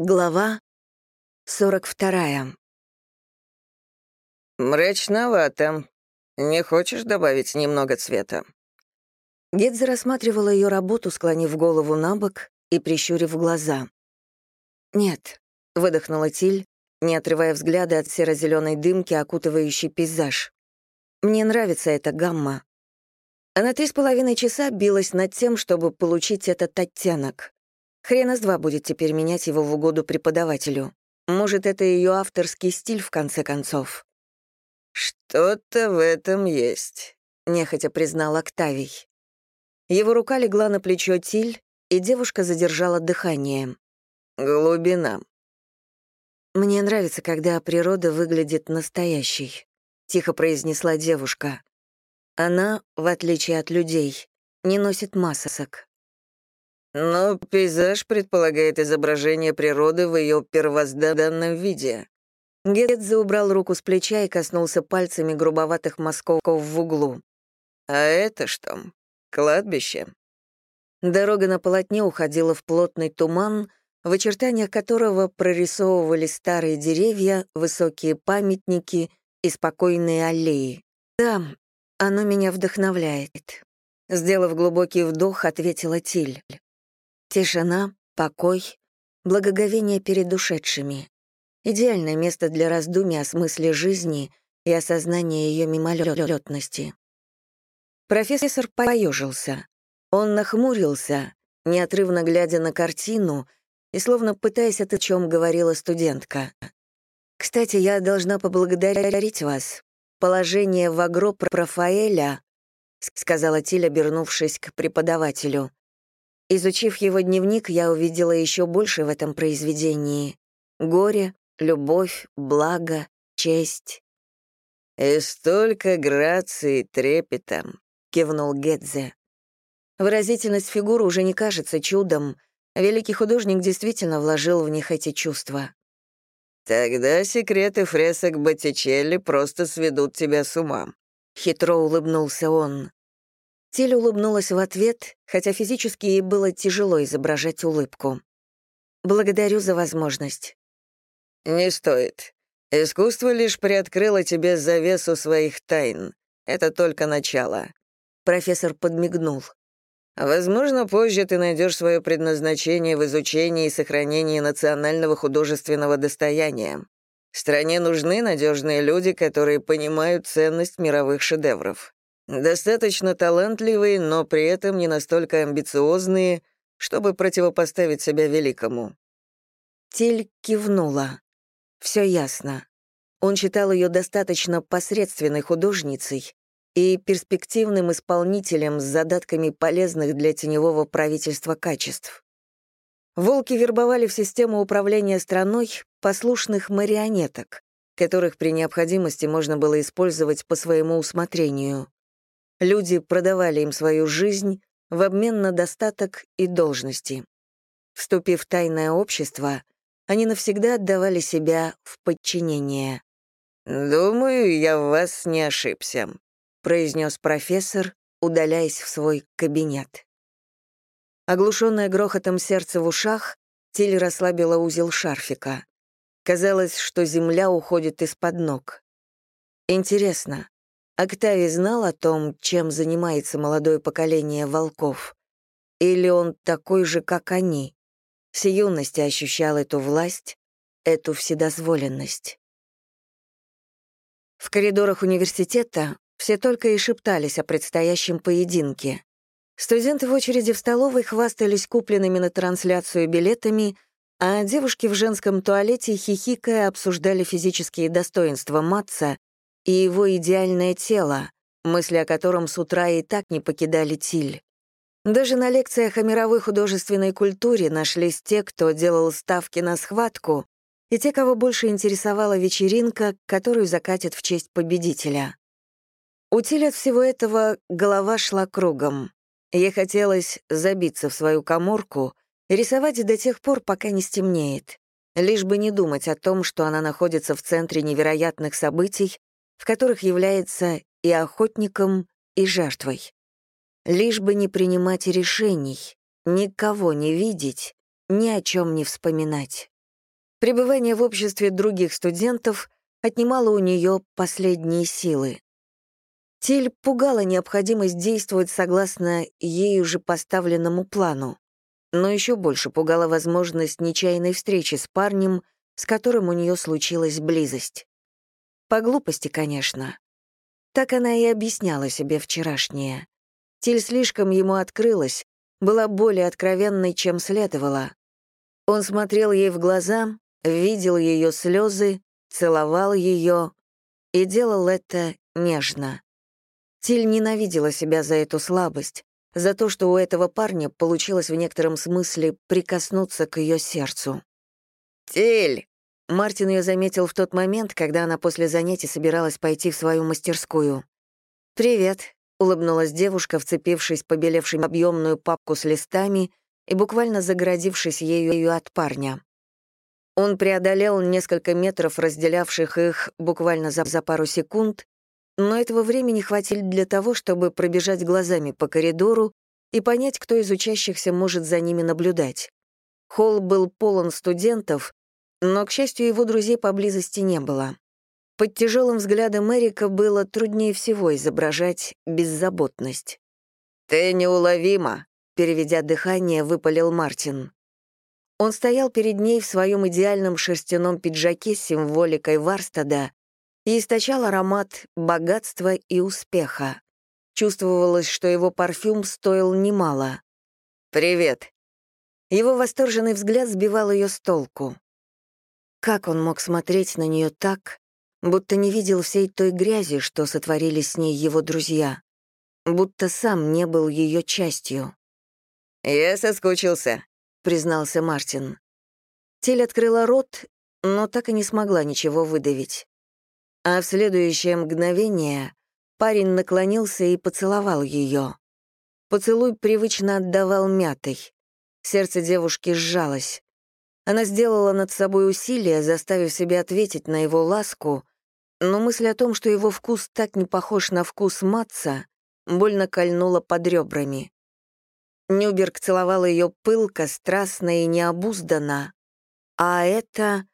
Глава 42. «Мрачновато. Не хочешь добавить немного цвета?» Гедзе рассматривала ее работу, склонив голову на бок и прищурив глаза. «Нет», — выдохнула Тиль, не отрывая взгляда от серо-зеленой дымки, окутывающей пейзаж. «Мне нравится эта гамма». Она три с половиной часа билась над тем, чтобы получить этот оттенок. Хрена с два будет теперь менять его в угоду преподавателю. Может, это ее авторский стиль, в конце концов. «Что-то в этом есть», — нехотя признал Октавий. Его рука легла на плечо Тиль, и девушка задержала дыхание. «Глубина». «Мне нравится, когда природа выглядит настоящей», — тихо произнесла девушка. Она, в отличие от людей, не носит масок. Но пейзаж предполагает изображение природы в ее первозданном виде. Гетзе убрал руку с плеча и коснулся пальцами грубоватых мазков в углу. «А это что? Кладбище?» Дорога на полотне уходила в плотный туман, в очертаниях которого прорисовывались старые деревья, высокие памятники и спокойные аллеи. «Да, оно меня вдохновляет», — сделав глубокий вдох, ответила Тиль. Тишина, покой, благоговение перед ушедшими. Идеальное место для раздумий о смысле жизни и осознания ее мимолетности. Профессор поежился. Он нахмурился, неотрывно глядя на картину и словно пытаясь о чем говорила студентка. «Кстати, я должна поблагодарить вас. Положение в гроб Рафаэля», — сказала Тиль, обернувшись к преподавателю, Изучив его дневник, я увидела еще больше в этом произведении. Горе, любовь, благо, честь. «И столько грации и трепета», — кивнул Гетзе. Выразительность фигуры уже не кажется чудом. Великий художник действительно вложил в них эти чувства. «Тогда секреты фресок Боттичелли просто сведут тебя с ума», — хитро улыбнулся он. Тиль улыбнулась в ответ, хотя физически ей было тяжело изображать улыбку. «Благодарю за возможность». «Не стоит. Искусство лишь приоткрыло тебе завесу своих тайн. Это только начало». Профессор подмигнул. «Возможно, позже ты найдешь свое предназначение в изучении и сохранении национального художественного достояния. Стране нужны надежные люди, которые понимают ценность мировых шедевров. Достаточно талантливые, но при этом не настолько амбициозные, чтобы противопоставить себя великому. Тиль кивнула. Все ясно. Он считал ее достаточно посредственной художницей и перспективным исполнителем с задатками полезных для теневого правительства качеств. Волки вербовали в систему управления страной послушных марионеток, которых при необходимости можно было использовать по своему усмотрению. Люди продавали им свою жизнь в обмен на достаток и должности. Вступив в тайное общество, они навсегда отдавали себя в подчинение. «Думаю, я в вас не ошибся», — произнес профессор, удаляясь в свой кабинет. Оглушенная грохотом сердце в ушах, Тиль расслабила узел шарфика. Казалось, что земля уходит из-под ног. Интересно, Октавий знал о том, чем занимается молодое поколение волков? Или он такой же, как они? С юности ощущал эту власть, эту вседозволенность. В коридорах университета все только и шептались о предстоящем поединке. Студенты в очереди в столовой хвастались купленными на трансляцию билетами, а девушки в женском туалете хихикая обсуждали физические достоинства Матца и его идеальное тело, мысли о котором с утра и так не покидали Тиль. Даже на лекциях о мировой художественной культуре нашлись те, кто делал ставки на схватку, и те, кого больше интересовала вечеринка, которую закатят в честь победителя. У Тиль от всего этого голова шла кругом. Ей хотелось забиться в свою коморку и рисовать до тех пор, пока не стемнеет, лишь бы не думать о том, что она находится в центре невероятных событий, в которых является и охотником, и жертвой. Лишь бы не принимать решений, никого не видеть, ни о чем не вспоминать. Пребывание в обществе других студентов отнимало у нее последние силы. Тиль пугала необходимость действовать согласно ею же поставленному плану, но еще больше пугала возможность нечаянной встречи с парнем, с которым у нее случилась близость. По глупости, конечно. Так она и объясняла себе вчерашнее. Тиль слишком ему открылась, была более откровенной, чем следовало. Он смотрел ей в глаза, видел ее слезы, целовал ее и делал это нежно. Тиль ненавидела себя за эту слабость, за то, что у этого парня получилось в некотором смысле прикоснуться к ее сердцу. «Тиль!» Мартин ее заметил в тот момент, когда она после занятий собиралась пойти в свою мастерскую. «Привет», — улыбнулась девушка, вцепившись в побелевшую объемную папку с листами и буквально загородившись ею от парня. Он преодолел несколько метров, разделявших их буквально за, за пару секунд, но этого времени хватило для того, чтобы пробежать глазами по коридору и понять, кто из учащихся может за ними наблюдать. Холл был полон студентов, но, к счастью, его друзей поблизости не было. Под тяжелым взглядом Эрика было труднее всего изображать беззаботность. «Ты неуловима», — переведя дыхание, выпалил Мартин. Он стоял перед ней в своем идеальном шерстяном пиджаке с символикой Варстада и источал аромат богатства и успеха. Чувствовалось, что его парфюм стоил немало. «Привет». Его восторженный взгляд сбивал ее с толку. Как он мог смотреть на нее так, будто не видел всей той грязи, что сотворили с ней его друзья, будто сам не был ее частью? «Я соскучился», — признался Мартин. Тель открыла рот, но так и не смогла ничего выдавить. А в следующее мгновение парень наклонился и поцеловал ее. Поцелуй привычно отдавал мятой. Сердце девушки сжалось. Она сделала над собой усилие, заставив себя ответить на его ласку, но мысль о том, что его вкус так не похож на вкус Матца, больно кольнула под ребрами. Нюберг целовал ее пылко, страстно и необузданно, а это...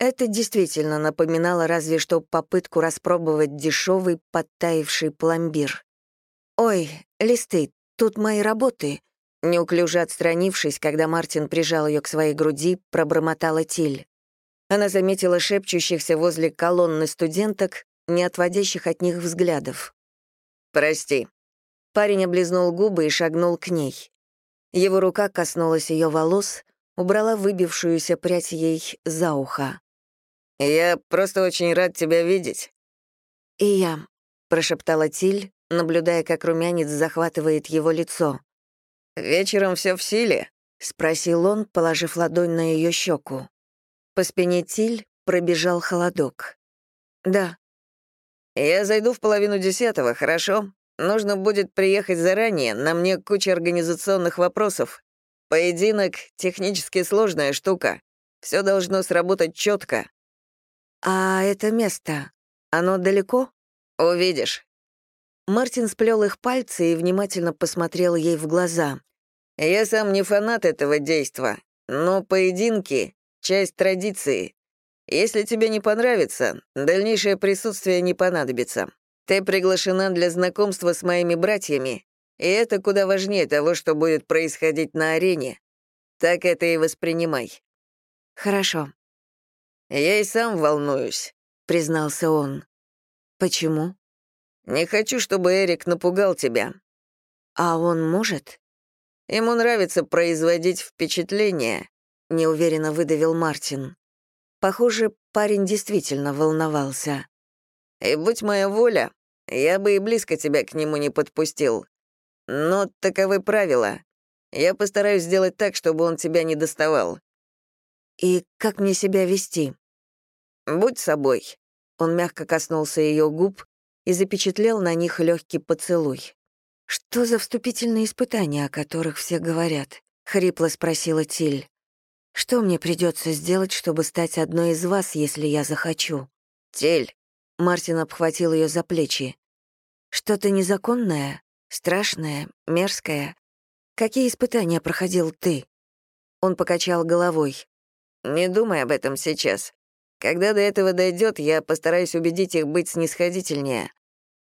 Это действительно напоминало разве что попытку распробовать дешевый подтаивший пломбир. «Ой, листы, тут мои работы», неуклюже отстранившись, когда Мартин прижал ее к своей груди, пробормотала Тиль. Она заметила шепчущихся возле колонны студенток, не отводящих от них взглядов. «Прости». Парень облизнул губы и шагнул к ней. Его рука коснулась ее волос, убрала выбившуюся прядь ей за ухо. «Я просто очень рад тебя видеть». «И я», — прошептала Тиль, наблюдая, как румянец захватывает его лицо. «Вечером все в силе?» — спросил он, положив ладонь на ее щеку. По спине Тиль пробежал холодок. «Да». «Я зайду в половину десятого, хорошо? Нужно будет приехать заранее, на мне куча организационных вопросов. Поединок — технически сложная штука. Все должно сработать четко. «А это место, оно далеко?» «Увидишь». Мартин сплел их пальцы и внимательно посмотрел ей в глаза. «Я сам не фанат этого действа, но поединки — часть традиции. Если тебе не понравится, дальнейшее присутствие не понадобится. Ты приглашена для знакомства с моими братьями, и это куда важнее того, что будет происходить на арене. Так это и воспринимай». «Хорошо», «Я и сам волнуюсь», — признался он. «Почему?» «Не хочу, чтобы Эрик напугал тебя». «А он может?» «Ему нравится производить впечатление», — неуверенно выдавил Мартин. Похоже, парень действительно волновался. «И будь моя воля, я бы и близко тебя к нему не подпустил. Но таковы правила. Я постараюсь сделать так, чтобы он тебя не доставал». «И как мне себя вести?» Будь собой». Он мягко коснулся ее губ и запечатлел на них легкий поцелуй. «Что за вступительные испытания, о которых все говорят?» — хрипло спросила Тиль. «Что мне придется сделать, чтобы стать одной из вас, если я захочу?» «Тиль!» — Мартин обхватил ее за плечи. «Что-то незаконное, страшное, мерзкое? Какие испытания проходил ты?» Он покачал головой. Не думай об этом сейчас. Когда до этого дойдет, я постараюсь убедить их быть снисходительнее.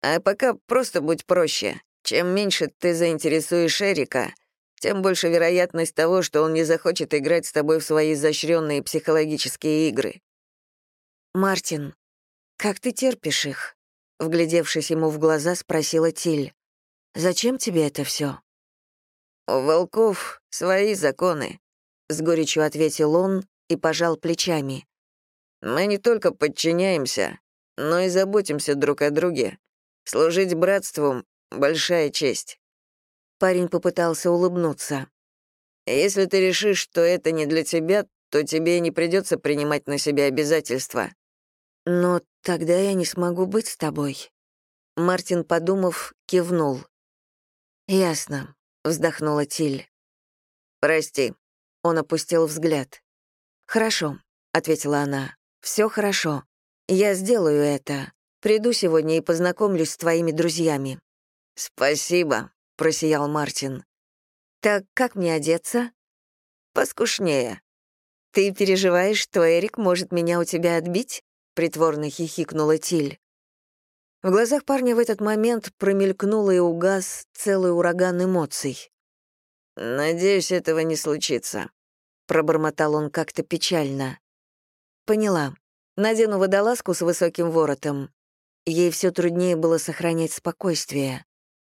А пока просто будь проще. Чем меньше ты заинтересуешь Эрика, тем больше вероятность того, что он не захочет играть с тобой в свои изощренные психологические игры. «Мартин, как ты терпишь их?» Вглядевшись ему в глаза, спросила Тиль. «Зачем тебе это все? «У волков свои законы», — с горечью ответил он и пожал плечами. Мы не только подчиняемся, но и заботимся друг о друге. Служить братству — большая честь». Парень попытался улыбнуться. «Если ты решишь, что это не для тебя, то тебе не придется принимать на себя обязательства». «Но тогда я не смогу быть с тобой». Мартин, подумав, кивнул. «Ясно», — вздохнула Тиль. «Прости», — он опустил взгляд. «Хорошо», — ответила она. Все хорошо. Я сделаю это. Приду сегодня и познакомлюсь с твоими друзьями». «Спасибо», — просиял Мартин. «Так как мне одеться?» «Поскушнее». «Ты переживаешь, что Эрик может меня у тебя отбить?» — притворно хихикнула Тиль. В глазах парня в этот момент промелькнул и угас целый ураган эмоций. «Надеюсь, этого не случится», — пробормотал он как-то печально. Поняла. Надену водолазку с высоким воротом. Ей все труднее было сохранять спокойствие.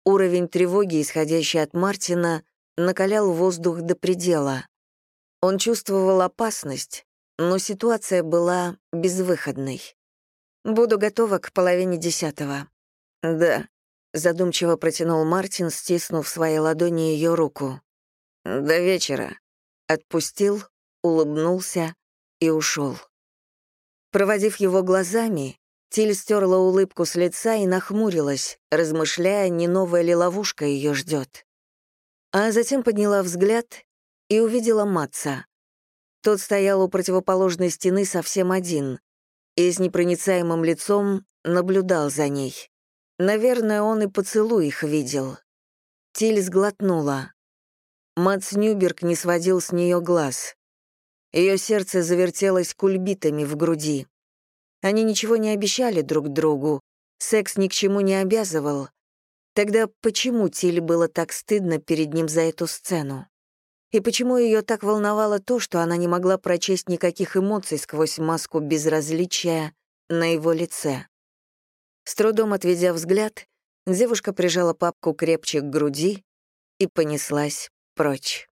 Уровень тревоги, исходящий от Мартина, накалял воздух до предела. Он чувствовал опасность, но ситуация была безвыходной. «Буду готова к половине десятого». «Да», — задумчиво протянул Мартин, стиснув в своей ладони ее руку. «До вечера». Отпустил, улыбнулся и ушел. Проводив его глазами, Тиль стерла улыбку с лица и нахмурилась, размышляя, не новая ли ловушка ее ждет. А затем подняла взгляд и увидела Матца. Тот стоял у противоположной стены совсем один и с непроницаемым лицом наблюдал за ней. Наверное, он и поцелуй их видел. Тиль сглотнула. Мац Нюберг не сводил с нее глаз. Ее сердце завертелось кульбитами в груди. Они ничего не обещали друг другу, секс ни к чему не обязывал. Тогда почему Тиль было так стыдно перед ним за эту сцену? И почему ее так волновало то, что она не могла прочесть никаких эмоций сквозь маску безразличия на его лице? С трудом отведя взгляд, девушка прижала папку крепче к груди и понеслась прочь.